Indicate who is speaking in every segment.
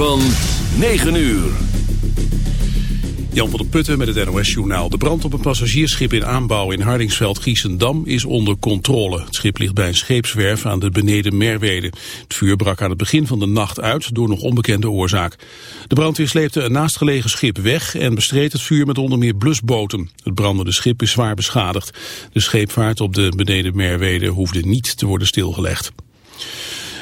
Speaker 1: van 9 uur.
Speaker 2: Jan van der Putten met het NOS-journaal. De brand op een passagiersschip in aanbouw in Hardingsveld-Giessendam is onder controle. Het schip ligt bij een scheepswerf aan de beneden Merwede. Het vuur brak aan het begin van de nacht uit door nog onbekende oorzaak. De brandweer sleepte een naastgelegen schip weg en bestreed het vuur met onder meer blusboten. Het brandende schip is zwaar beschadigd. De scheepvaart op de beneden Merwede hoefde niet te worden stilgelegd.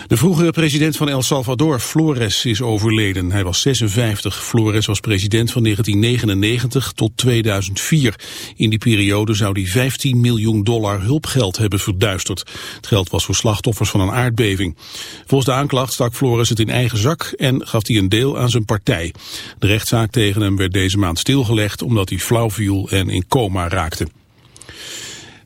Speaker 2: De vroegere president van El Salvador, Flores, is overleden. Hij was 56. Flores was president van 1999 tot 2004. In die periode zou hij 15 miljoen dollar hulpgeld hebben verduisterd. Het geld was voor slachtoffers van een aardbeving. Volgens de aanklacht stak Flores het in eigen zak en gaf hij een deel aan zijn partij. De rechtszaak tegen hem werd deze maand stilgelegd omdat hij flauw viel en in coma raakte.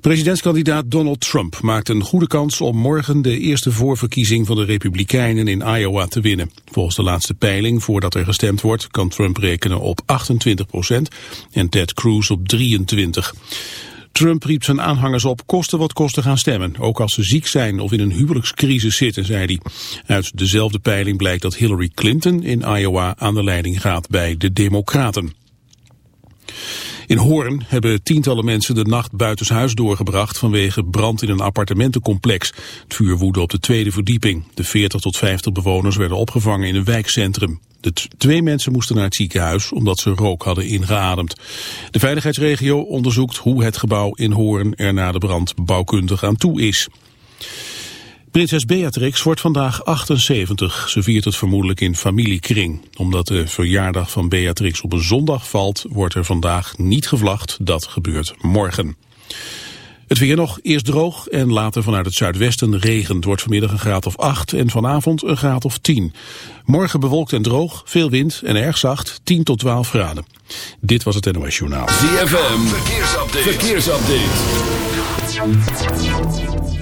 Speaker 2: Presidentskandidaat Donald Trump maakt een goede kans om morgen de eerste voorverkiezing van de Republikeinen in Iowa te winnen. Volgens de laatste peiling, voordat er gestemd wordt, kan Trump rekenen op 28 procent en Ted Cruz op 23. Trump riep zijn aanhangers op kosten wat kosten gaan stemmen, ook als ze ziek zijn of in een huwelijkscrisis zitten, zei hij. Uit dezelfde peiling blijkt dat Hillary Clinton in Iowa aan de leiding gaat bij de Democraten. In Hoorn hebben tientallen mensen de nacht buitenshuis doorgebracht vanwege brand in een appartementencomplex. Het vuur woedde op de tweede verdieping. De 40 tot 50 bewoners werden opgevangen in een wijkcentrum. De twee mensen moesten naar het ziekenhuis omdat ze rook hadden ingeademd. De veiligheidsregio onderzoekt hoe het gebouw in Hoorn er na de brand bouwkundig aan toe is. Prinses Beatrix wordt vandaag 78. Ze viert het vermoedelijk in familiekring. Omdat de verjaardag van Beatrix op een zondag valt, wordt er vandaag niet gevlacht. Dat gebeurt morgen. Het weer nog, eerst droog en later vanuit het zuidwesten regent. wordt vanmiddag een graad of 8 en vanavond een graad of 10. Morgen bewolkt en droog, veel wind en erg zacht, 10 tot 12 graden. Dit was het NOS Journaal.
Speaker 1: ZFM, verkeersupdate.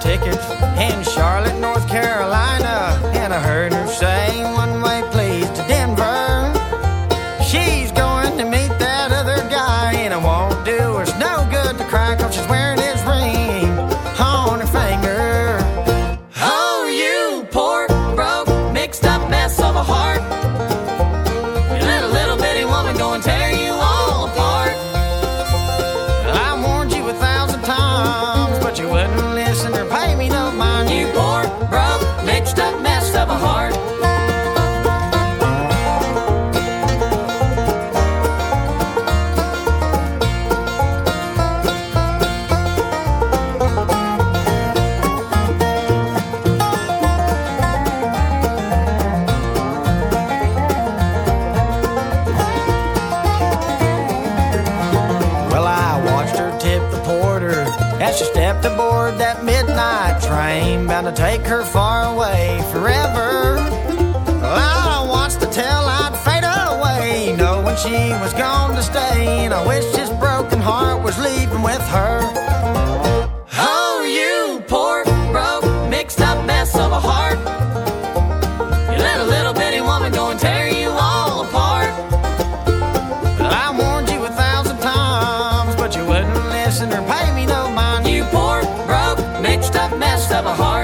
Speaker 3: Tickets in Charlotte, take her far away forever. I watched the tail light fade away, knowing she was gone to stay. And I wish this broken heart was leaving with her.
Speaker 4: Oh, you poor, broke, mixed up mess of a heart. You let a little bitty woman go and tear you all apart.
Speaker 3: Well, I warned you a thousand times, but you wouldn't listen or pay me no mind.
Speaker 4: You poor, broke, mixed up mess of a heart.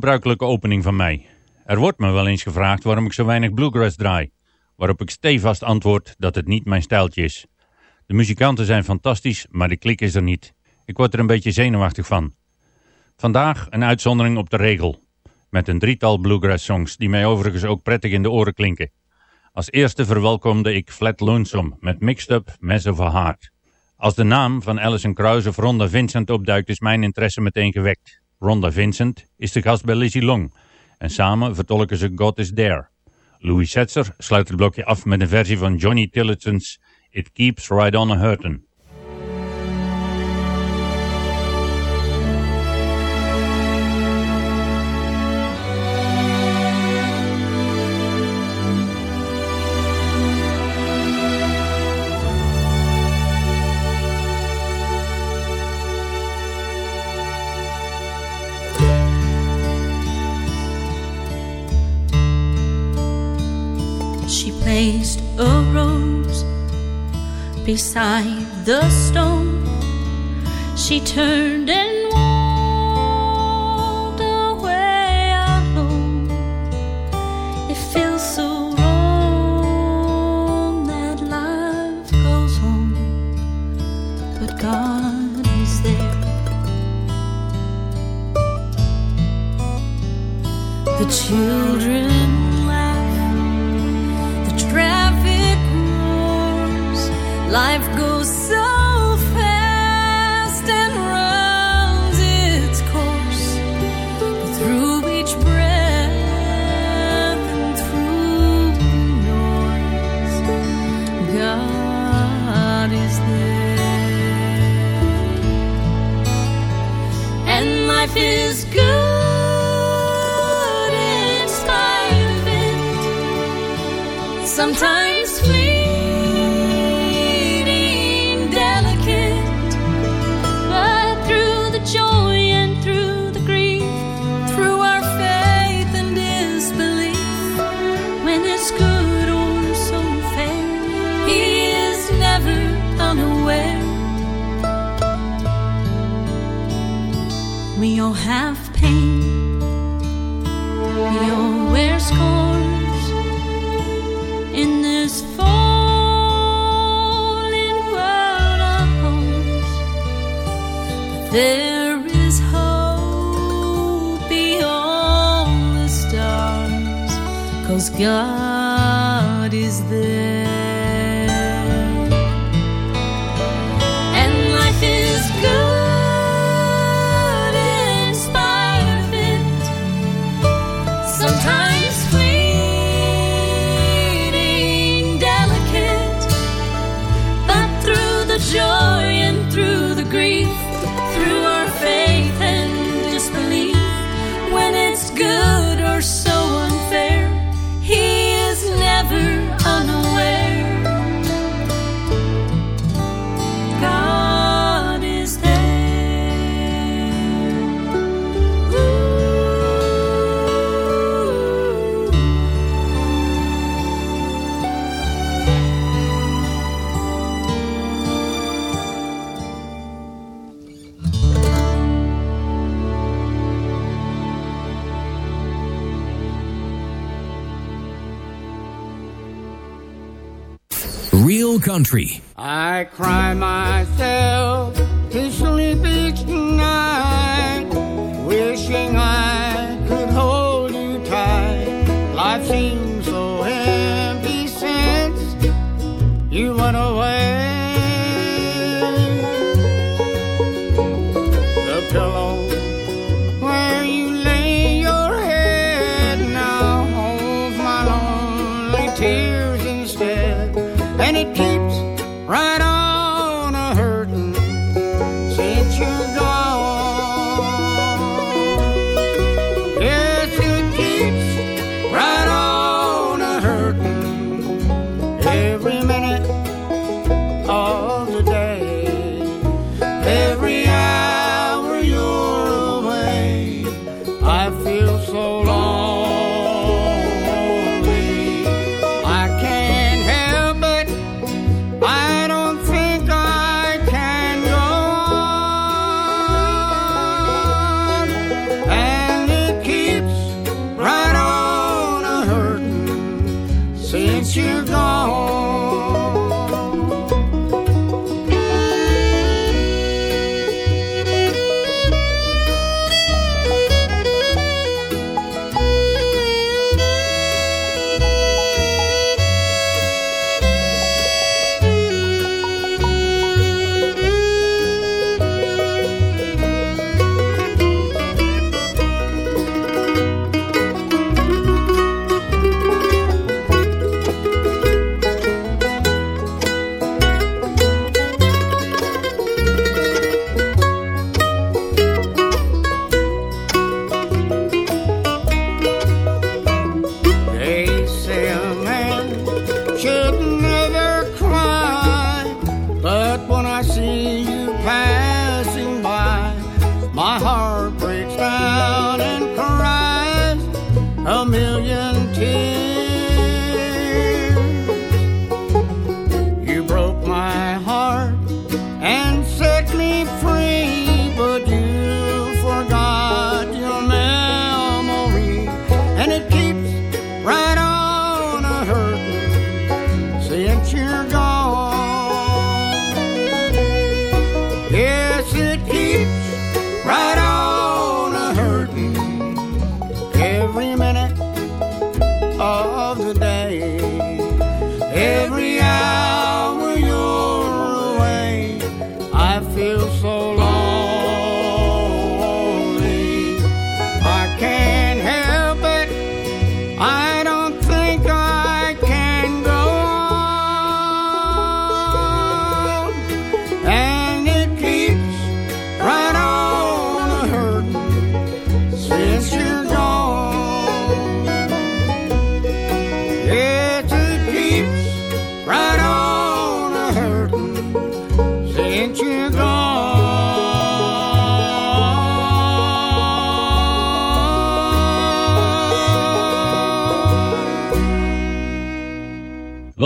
Speaker 5: Ongebruikelijke opening van mij. Er wordt me wel eens gevraagd waarom ik zo weinig bluegrass draai. Waarop ik stevast antwoord dat het niet mijn stijltje is. De muzikanten zijn fantastisch, maar de klik is er niet. Ik word er een beetje zenuwachtig van. Vandaag een uitzondering op de regel. Met een drietal bluegrass songs die mij overigens ook prettig in de oren klinken. Als eerste verwelkomde ik Flat Lonesome met Mixed Up Mess of a Heart. Als de naam van Alison Krauss of Ronda Vincent opduikt is mijn interesse meteen gewekt. Ronda Vincent is de gast bij Lizzie Long en samen vertolken ze God is There. Louis Setzer sluit het blokje af met een versie van Johnny Tillotsen's It Keeps Right On a Hurtin'.
Speaker 6: Placed a rose beside the stone. She turned and cause God is there.
Speaker 4: Country.
Speaker 7: I cry myself every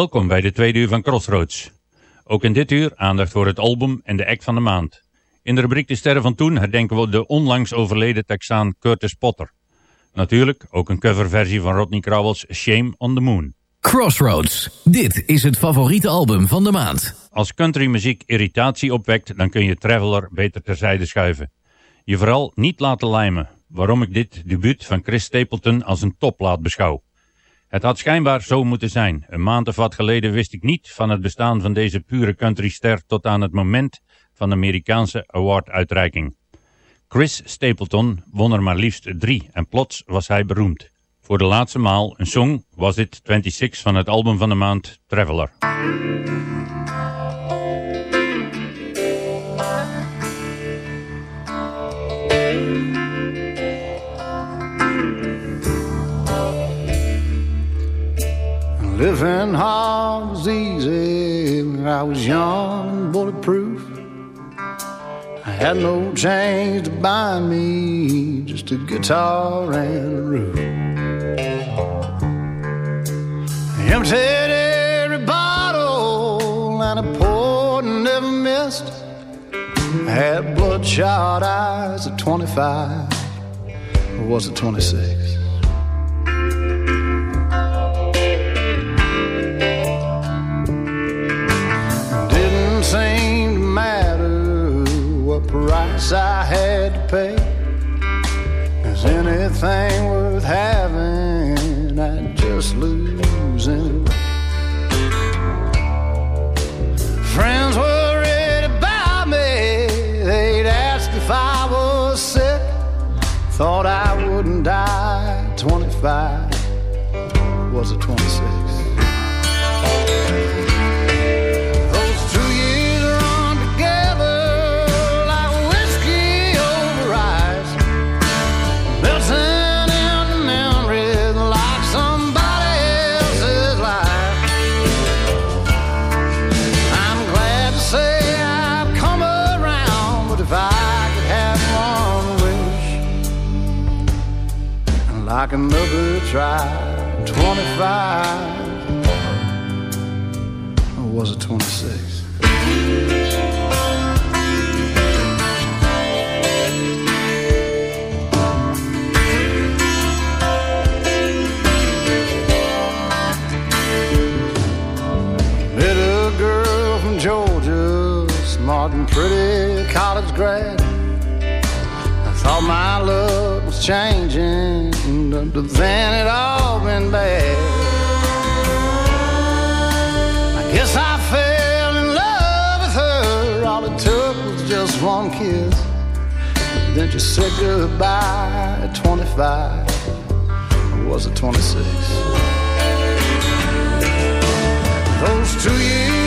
Speaker 5: Welkom bij de tweede uur van Crossroads. Ook in dit uur aandacht voor het album en de act van de maand. In de rubriek De Sterren van Toen herdenken we de onlangs overleden Texaan Curtis Potter. Natuurlijk ook een coverversie van Rodney Crowell's Shame on the Moon.
Speaker 4: Crossroads. Dit is het favoriete album van de maand.
Speaker 5: Als countrymuziek irritatie opwekt, dan kun je Traveler beter terzijde schuiven. Je vooral niet laten lijmen, waarom ik dit debuut van Chris Stapleton als een topplaat beschouw. Het had schijnbaar zo moeten zijn. Een maand of wat geleden wist ik niet van het bestaan van deze pure countryster tot aan het moment van de Amerikaanse awarduitreiking. Chris Stapleton won er maar liefst drie en plots was hij beroemd. Voor de laatste maal een song was dit 26 van het album van de maand Traveler.
Speaker 8: Living was easy when I was young bulletproof. I had no change to buy me, just a guitar and a roof. I Emptied every bottle and I poured and never missed. I had bloodshot eyes at 25, or was it 26? Price I had to pay. Is anything worth having? I'd just lose anyway. Friends to buy me. They'd ask if I was sick. Thought I wouldn't die 25. Was it 26? Like another try, 25 or was it 26? Met a girl from Georgia, smart and pretty college grad. I thought my luck was changing, but then it all been bad. I guess I fell in love with her. All it took was just one kiss. Then she said goodbye at 25. Or was it 26? Those two years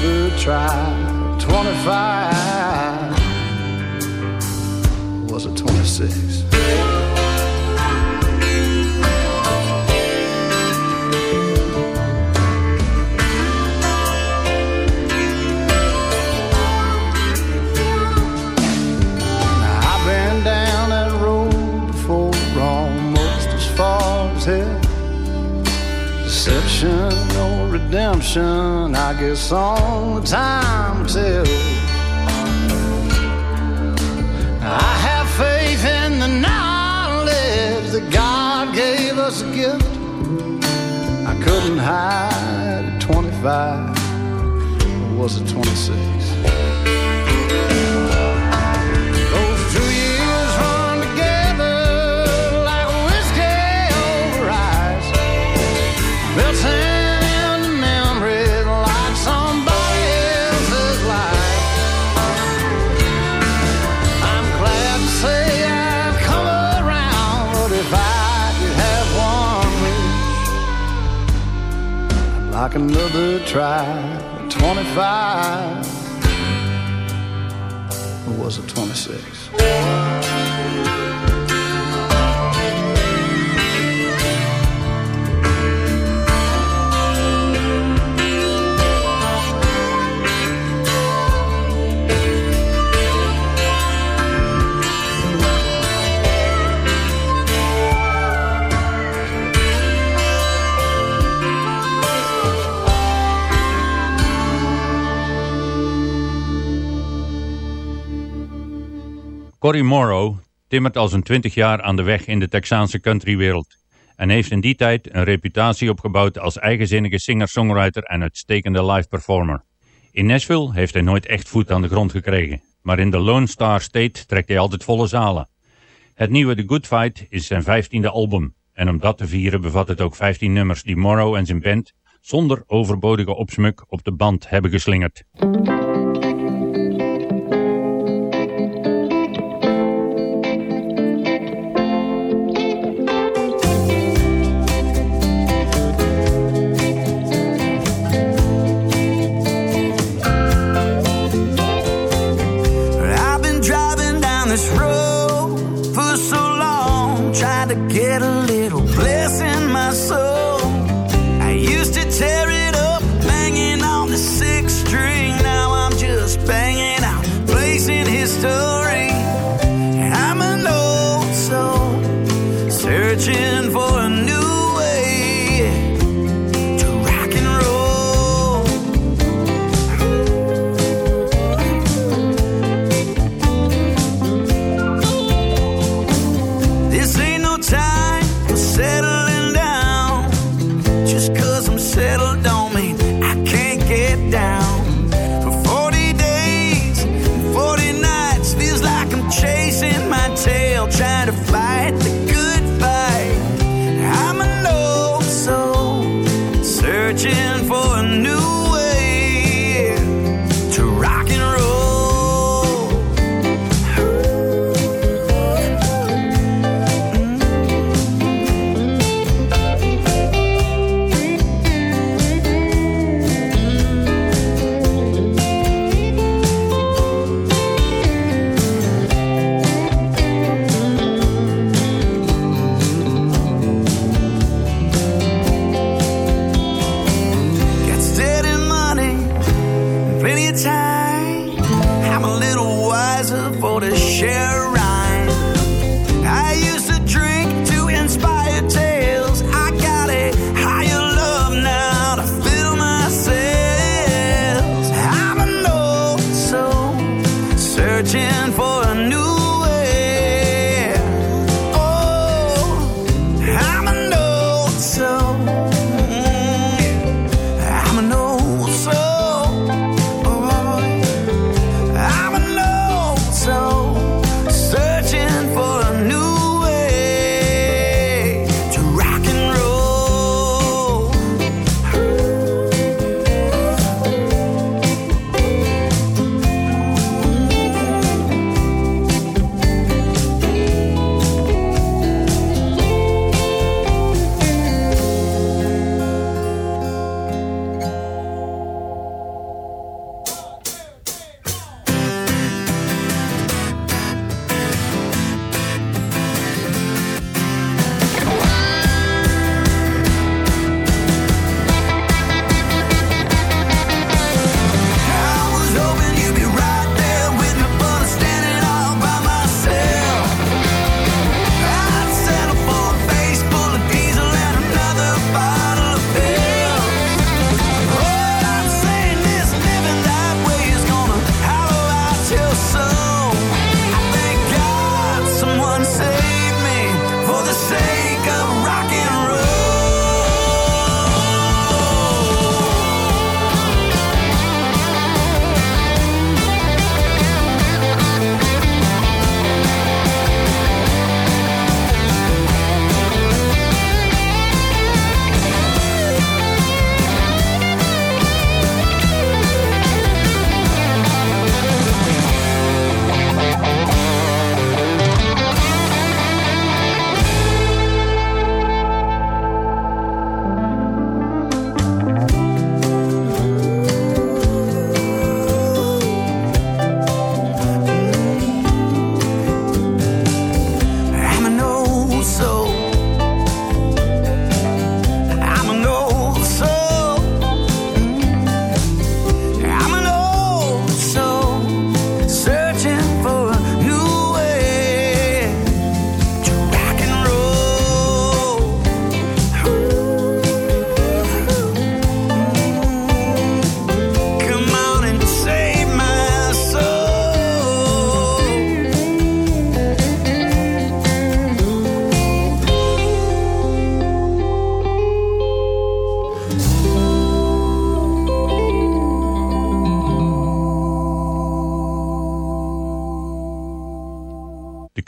Speaker 8: another try, 25 was it 26? Redemption, I guess only time tell. I have faith in the knowledge that God gave us a gift. I couldn't hide at 25, or was it 26? Like another try. 25 or was it 26?
Speaker 5: Cory Morrow timmert al zijn 20 jaar aan de weg in de Texaanse countrywereld en heeft in die tijd een reputatie opgebouwd als eigenzinnige singer-songwriter en uitstekende live performer. In Nashville heeft hij nooit echt voet aan de grond gekregen, maar in de Lone Star State trekt hij altijd volle zalen. Het nieuwe The Good Fight is zijn 15e album en om dat te vieren bevat het ook 15 nummers die Morrow en zijn band zonder overbodige opsmuk op de band hebben geslingerd.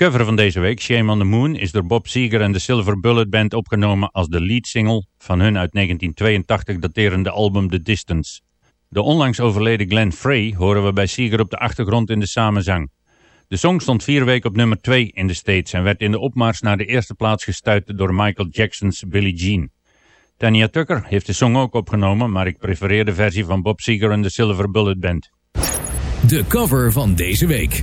Speaker 5: Cover van deze week, Shame on the Moon, is door Bob Seger en de Silver Bullet Band opgenomen als de lead single van hun uit 1982 daterende album The Distance. De onlangs overleden Glenn Frey horen we bij Seger op de achtergrond in de samenzang. De song stond vier weken op nummer 2 in de States en werd in de opmars naar de eerste plaats gestuurd door Michael Jackson's Billie Jean. Tanya Tucker heeft de song ook opgenomen, maar ik prefereer de versie van Bob Seger en de Silver Bullet Band.
Speaker 4: De cover van deze week.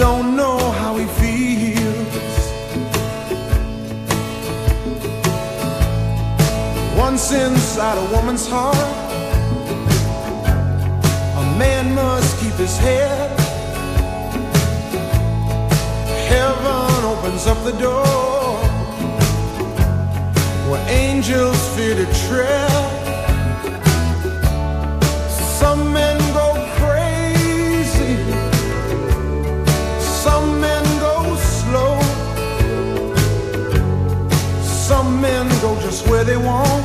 Speaker 9: don't know how he feels. Once inside a woman's heart, a man must keep his head. Heaven opens up the door just where they want,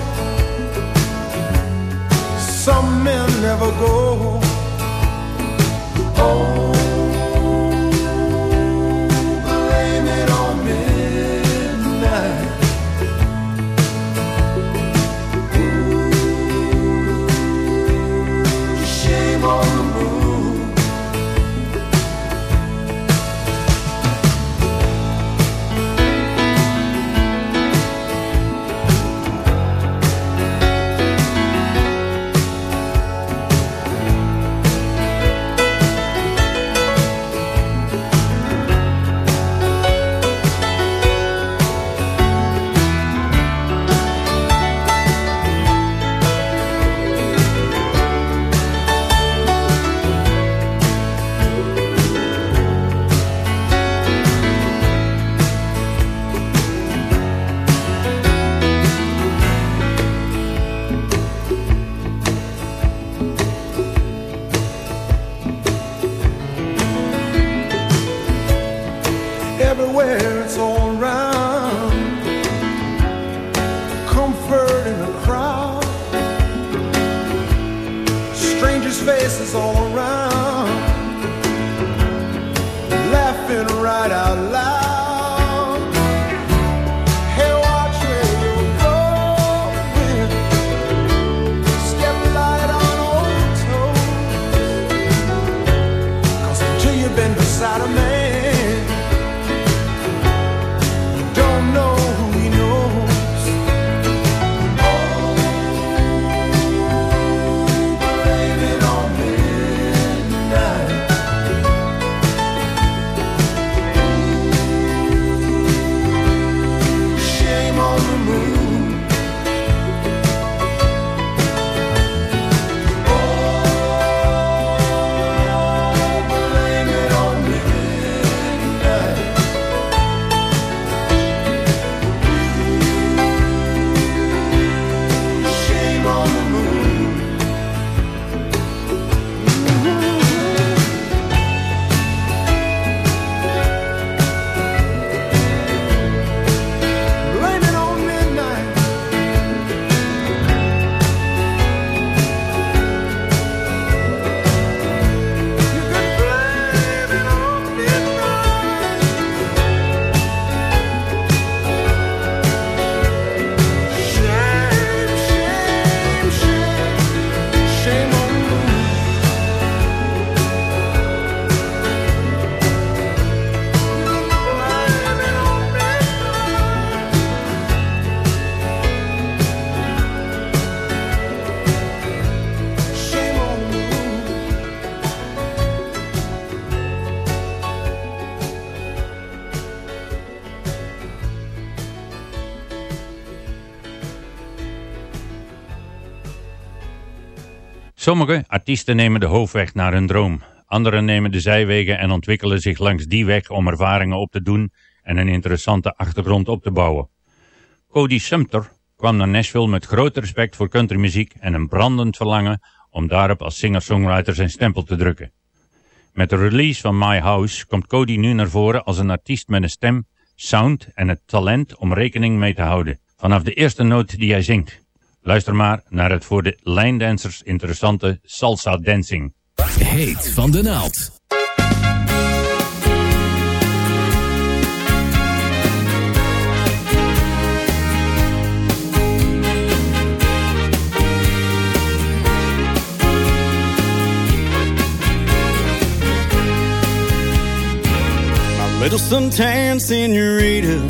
Speaker 9: some men never go. Oh,
Speaker 5: Sommige artiesten nemen de hoofdweg naar hun droom. Anderen nemen de zijwegen en ontwikkelen zich langs die weg om ervaringen op te doen en een interessante achtergrond op te bouwen. Cody Sumter kwam naar Nashville met groot respect voor countrymuziek en een brandend verlangen om daarop als singer-songwriter zijn stempel te drukken. Met de release van My House komt Cody nu naar voren als een artiest met een stem, sound en het talent om rekening mee te houden. Vanaf de eerste noot die hij zingt. Luister maar naar het voor de lijndancers interessante salsa dancing.
Speaker 4: Heet van de naald.
Speaker 10: Little suntan senorita,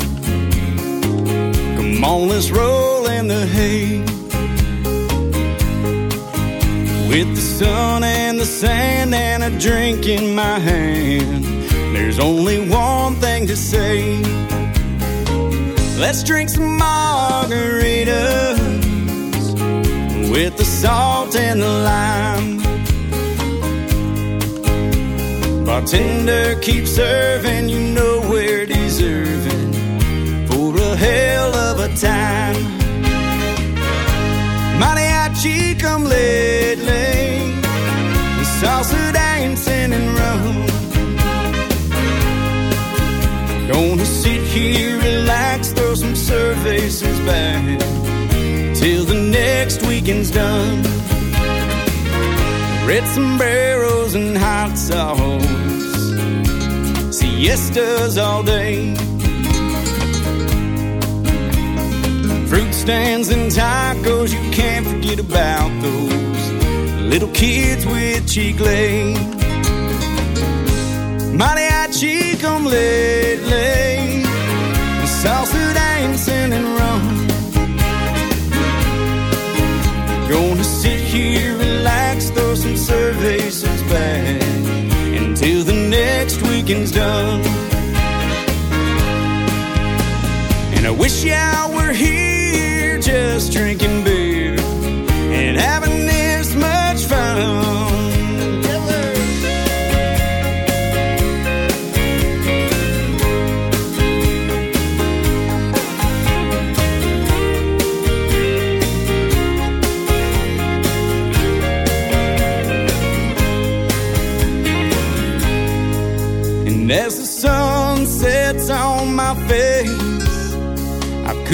Speaker 10: come on, let's roll in the hay. With the sun and the sand and a drink in my hand, there's only one thing to say. Let's drink some margaritas with the salt and the lime. Bartender keeps serving, you know we're deserving for a hell of a time. Cervezas back till the next weekend's done. Red sombreros and hot sauce, siestas all day. Fruit stands and tacos, you can't forget about those little kids with chicle. Mariachi come lately, salsa dancing and rum. Gonna sit here, relax, throw some cervezas back until the next weekend's done. And I wish I were here just drinking beer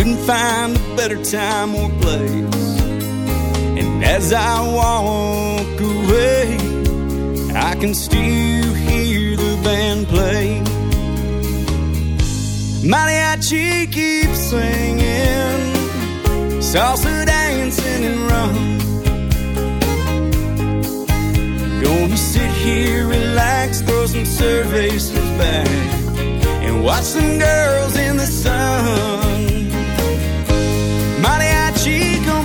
Speaker 10: couldn't find a better time or place. And as I walk away, I can still hear the band play. Mariachi keeps singing, salsa dancing and rum. Gonna sit here, relax, throw some cervezas back, and watch some girls in the sun.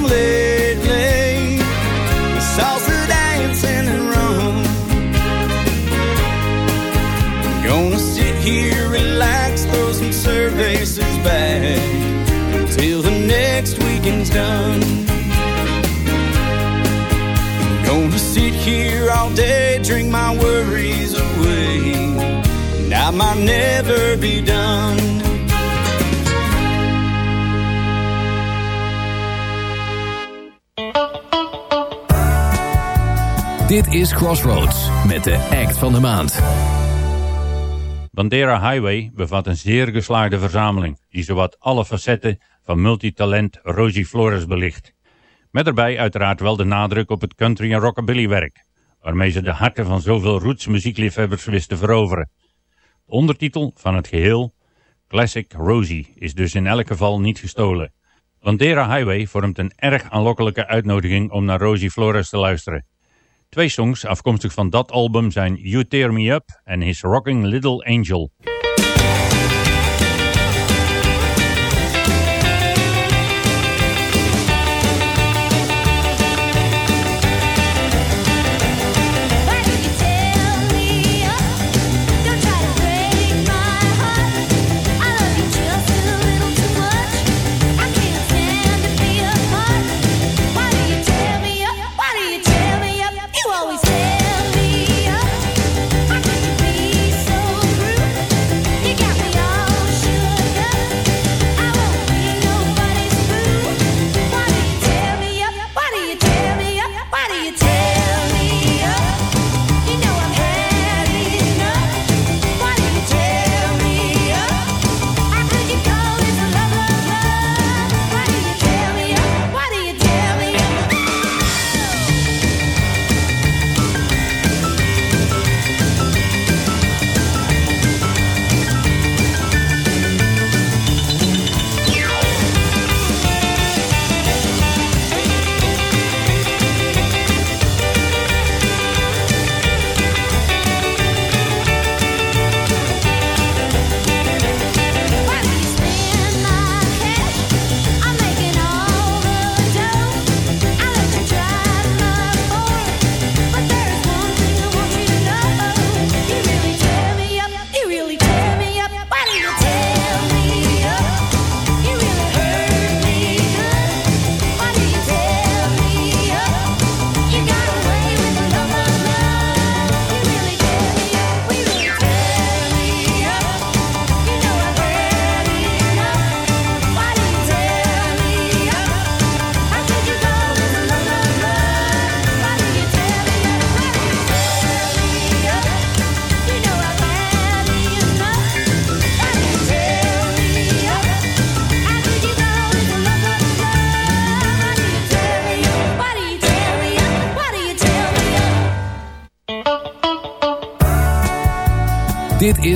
Speaker 10: Lately, salsa dancing and rum. Gonna sit here, relax, throw some cervezas back until the next weekend's done. Gonna sit here all day, drink my worries away, and I might never be done.
Speaker 4: Dit is Crossroads met de act van de maand.
Speaker 5: Bandera Highway bevat een zeer geslaagde verzameling die zowat alle facetten van multitalent Rosie Flores belicht. Met erbij uiteraard wel de nadruk op het country en rockabilly werk, waarmee ze de harten van zoveel roots muziekliefhebbers wist te veroveren. De ondertitel van het geheel, Classic Rosie, is dus in elk geval niet gestolen. Bandera Highway vormt een erg aanlokkelijke uitnodiging om naar Rosie Flores te luisteren. Twee songs afkomstig van dat album zijn You Tear Me Up en His Rocking Little Angel.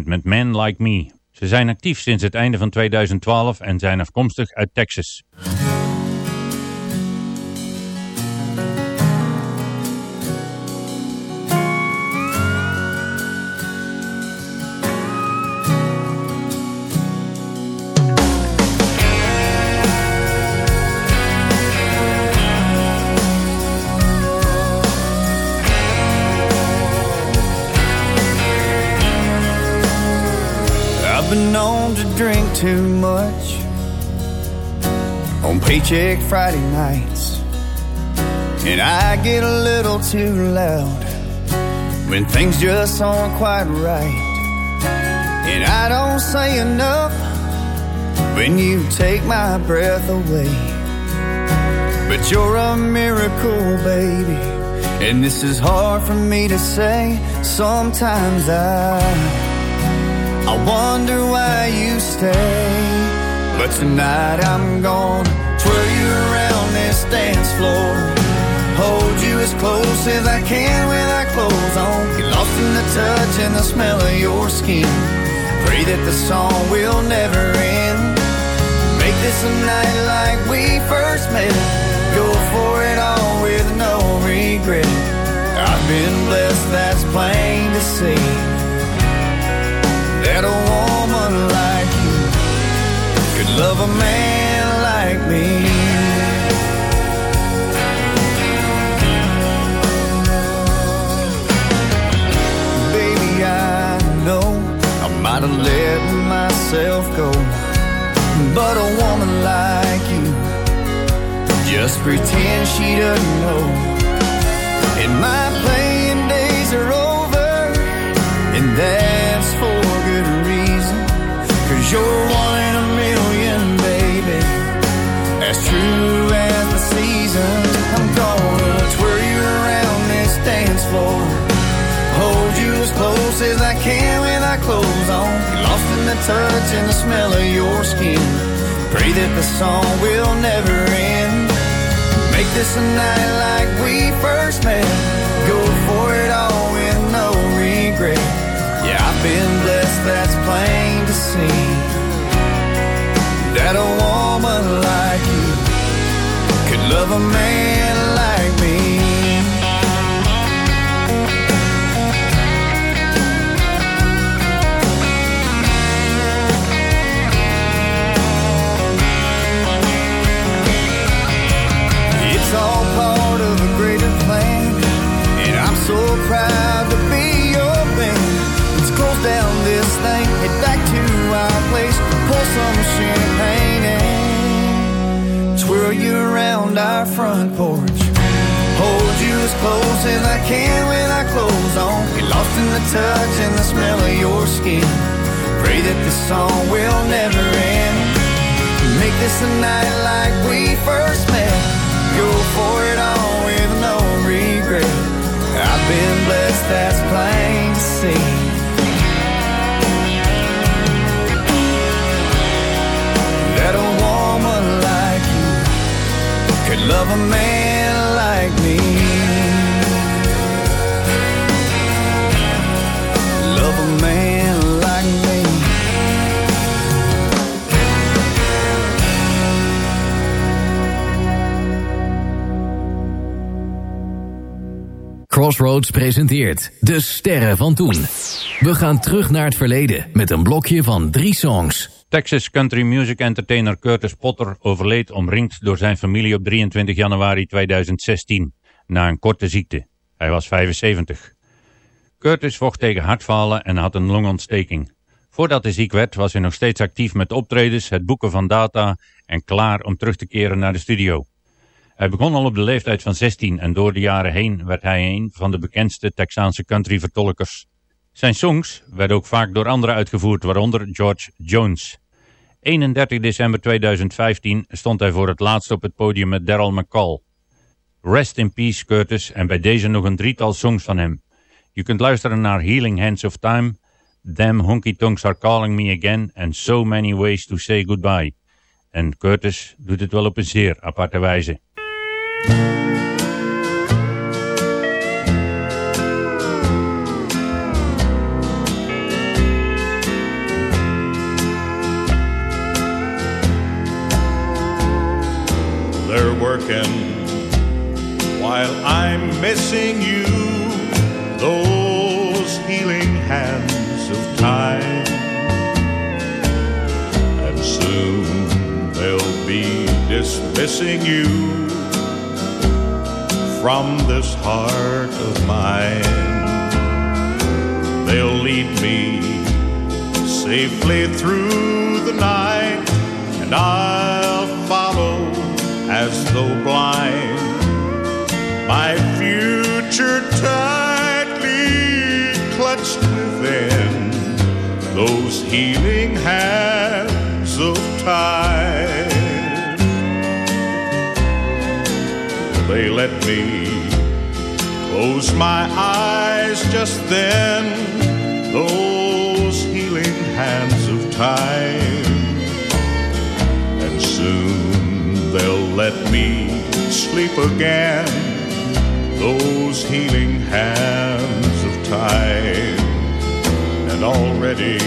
Speaker 5: Met Man Like Me. Ze zijn actief sinds het einde van 2012 en zijn afkomstig uit Texas.
Speaker 11: Too much on paycheck Friday nights. And I get a little too loud when things just aren't quite right. And I don't say enough when you take my breath away. But you're a miracle, baby. And this is hard for me to say. Sometimes I I wonder why you stay. But tonight I'm gonna twirl you around this dance floor. Hold you as close as I can with our clothes on. Get lost in the touch and the smell of your skin. Pray that the song will never end. Make this a night like we first met. Go for it all with no regret. I've been blessed, that's plain to see that a woman like you could love a man like me. Baby, I know I might have let myself go, but a woman like you just pretend she doesn't know. Touch and the smell of your skin. Pray that the song will never end. Make this a night like we first met. Go for it all with no regret. Yeah, I've been blessed, that's plain to see. That a woman like you could love a man around our front porch. Hold you as close as I can with our clothes on. Get lost in the touch and the smell of your skin. Pray that this song will never end. Make this a night like we first met. Go for it all with no regret. I've been blessed, that's plain to see. That you love a man like me. Love a man like me.
Speaker 4: Crossroads presenteert De Sterren van Toen. We gaan terug naar het verleden met een blokje van drie songs.
Speaker 5: Texas country music entertainer Curtis Potter overleed omringd door zijn familie op 23 januari 2016 na een korte ziekte. Hij was 75. Curtis vocht tegen hartfalen en had een longontsteking. Voordat hij ziek werd was hij nog steeds actief met optredens, het boeken van data en klaar om terug te keren naar de studio. Hij begon al op de leeftijd van 16 en door de jaren heen werd hij een van de bekendste Texaanse country-vertolkers. Zijn songs werden ook vaak door anderen uitgevoerd, waaronder George Jones. 31 december 2015 stond hij voor het laatst op het podium met Daryl McCall. Rest in Peace Curtis en bij deze nog een drietal songs van hem. Je kunt luisteren naar Healing Hands of Time, Them Honky Tonks Are Calling Me Again en So Many Ways to Say Goodbye. En Curtis doet het wel op een zeer aparte wijze.
Speaker 12: Working while I'm missing you. Those healing hands of time. And soon they'll be dismissing you from this heart of mine. They'll lead me safely through the night, and follow though blind. My future tightly clutched within those healing hands of time. They let me close my eyes just then, those healing hands of time. And soon they'll let me sleep again, those healing hands of time. And already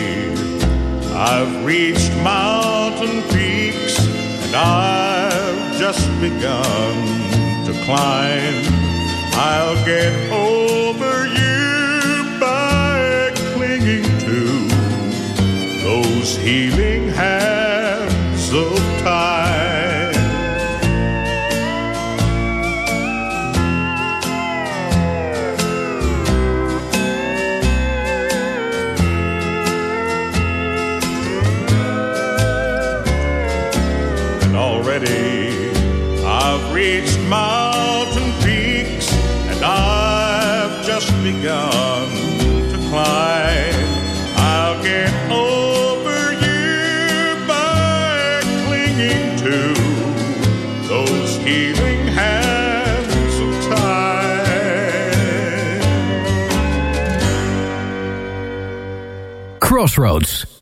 Speaker 12: I've reached mountain peaks, and I've just begun to climb. I'll get over you by clinging to those healing hands of time. Begun to climb. I'll get over you by clinging to those healing hands of time.
Speaker 4: Crossroads.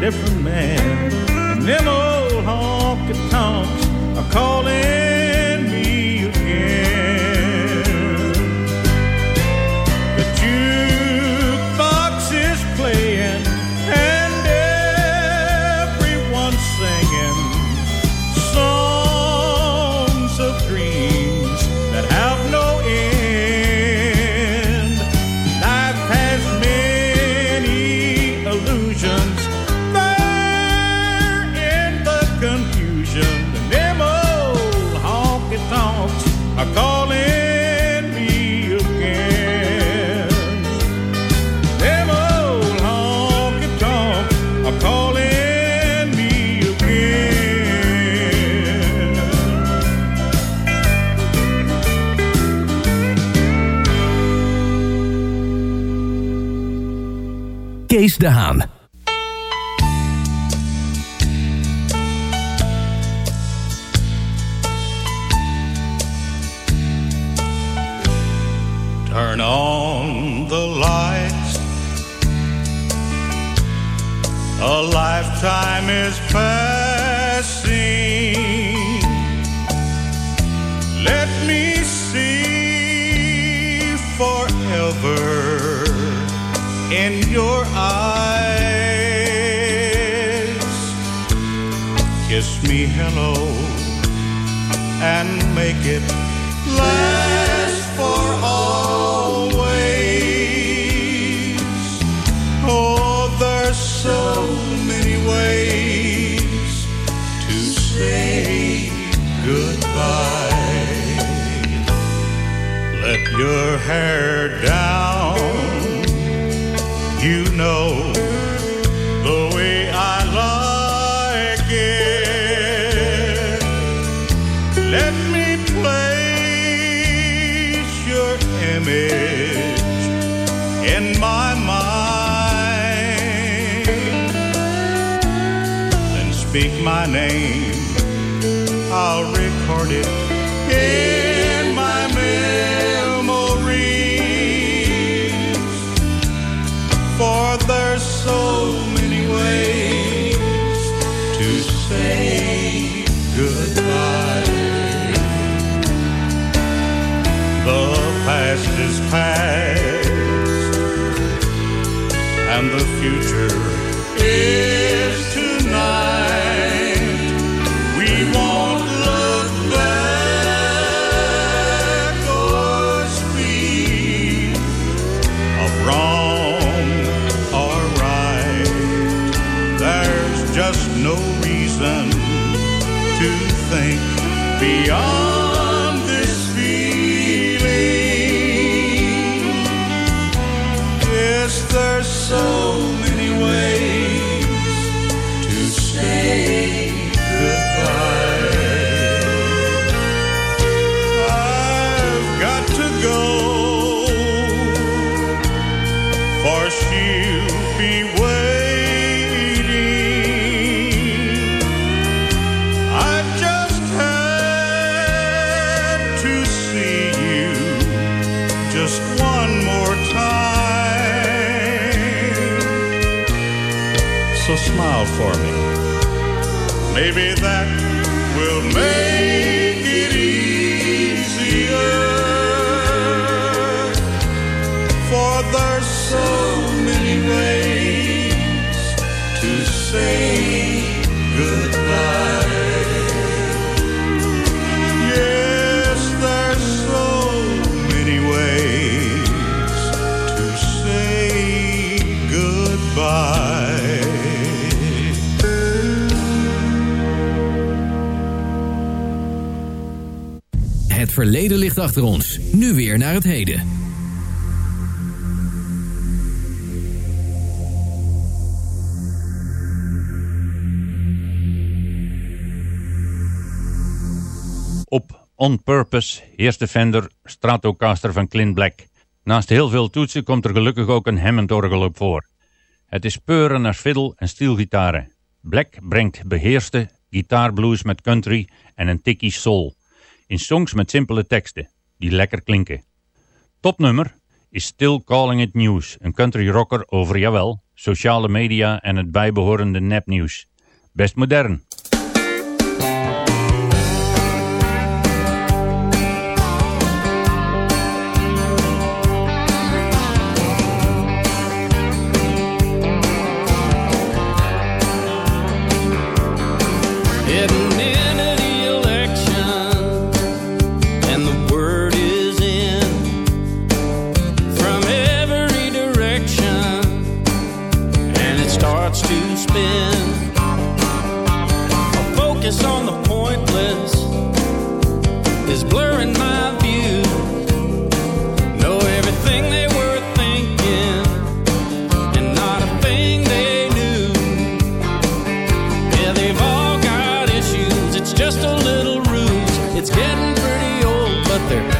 Speaker 12: different man in them old halls. my name. I'll record it in my memories. For there's so many ways to say goodbye. The past is past, and the future
Speaker 4: Leden ligt achter ons. Nu weer naar het heden.
Speaker 5: Op On Purpose heerst de Fender Stratocaster van Clint Black. Naast heel veel toetsen komt er gelukkig ook een Hammond-orgel op voor. Het is peuren naar fiddle en stielgitaren. Black brengt beheerste gitaarblues met country en een tikkie soul in songs met simpele teksten, die lekker klinken. Topnummer is Still Calling It News, een country rocker over, jawel, sociale media en het bijbehorende nepnieuws. Best modern.
Speaker 10: It's getting pretty old, but they're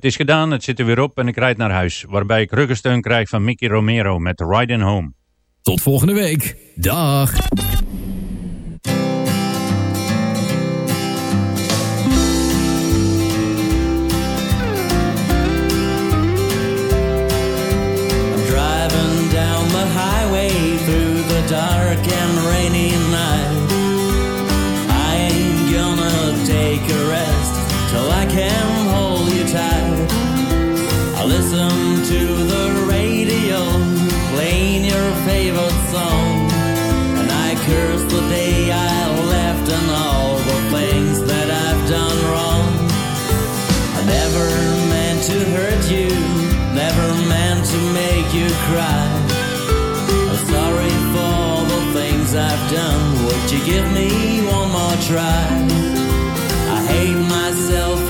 Speaker 5: Het is gedaan, het zit er weer op en ik rijd naar huis. Waarbij ik ruggensteun krijg van Mickey Romero met Riding Home.
Speaker 13: Tot volgende week. Dag.
Speaker 11: give me one more try. I hate myself